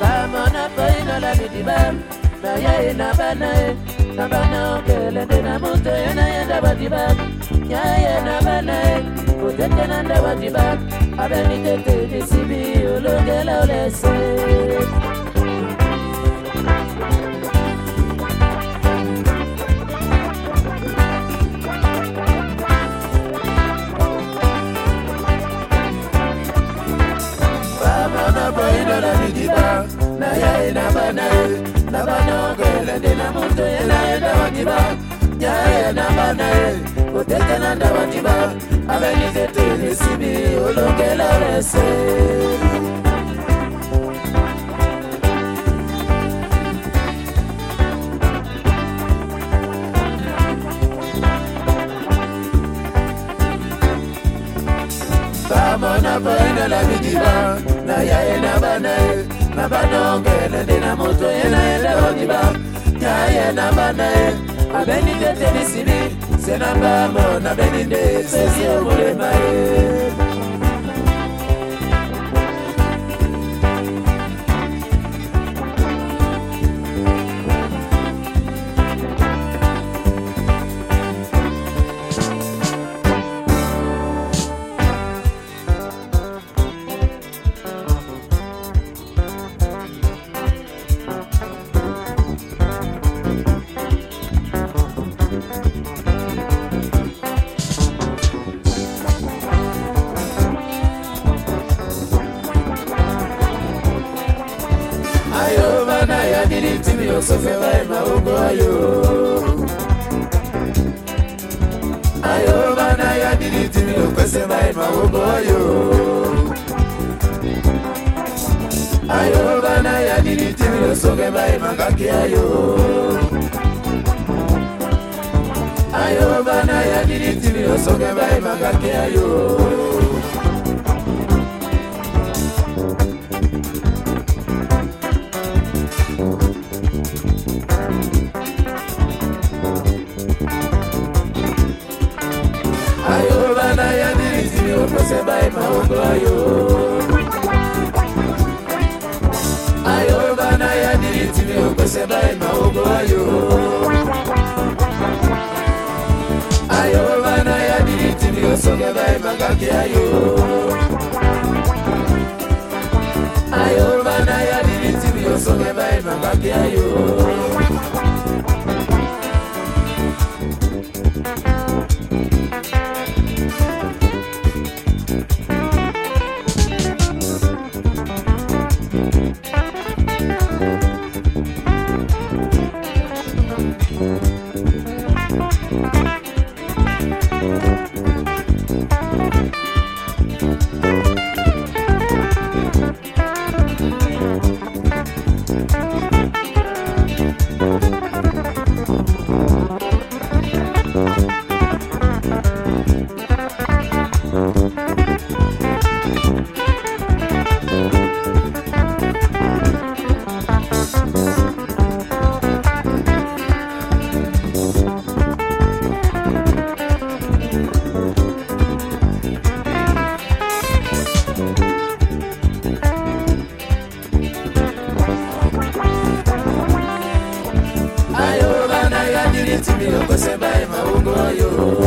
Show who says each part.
Speaker 1: bamona poinola midiba na ye na bana ye na bana okelende na moto ye na ye nda badiba ya ye na na na ye na bana okelende na moto ye na ye nda badiba ya ye na bana ye otete na nda badiba abeni tete disibi olongela olese bamona poina la midiba na ya ye na bana ye na banongele ndi na moto ye nayenda odiba nyaye na bana ye abeninde tenisini senabamo nabeni nde sesi omulema ye. ayo bana ya nini timi yosofela ye maungo ayo. Ayo bana ya nini timi yokwesela ye maungo ayo. Ayo bana ya nini timi yosokela ye mangaki ayo. Ayo bana ya nini timi yosokela ye mangaki ayo. Diritimi okose bai maungo ayo ayo bana ya diritimi okose bai maungo ayo ayo bana ya diritimi osoge bai makaki ayo ayo bana ya diritimi osoge bai makaki ayo bino koseba ye maungo oyo.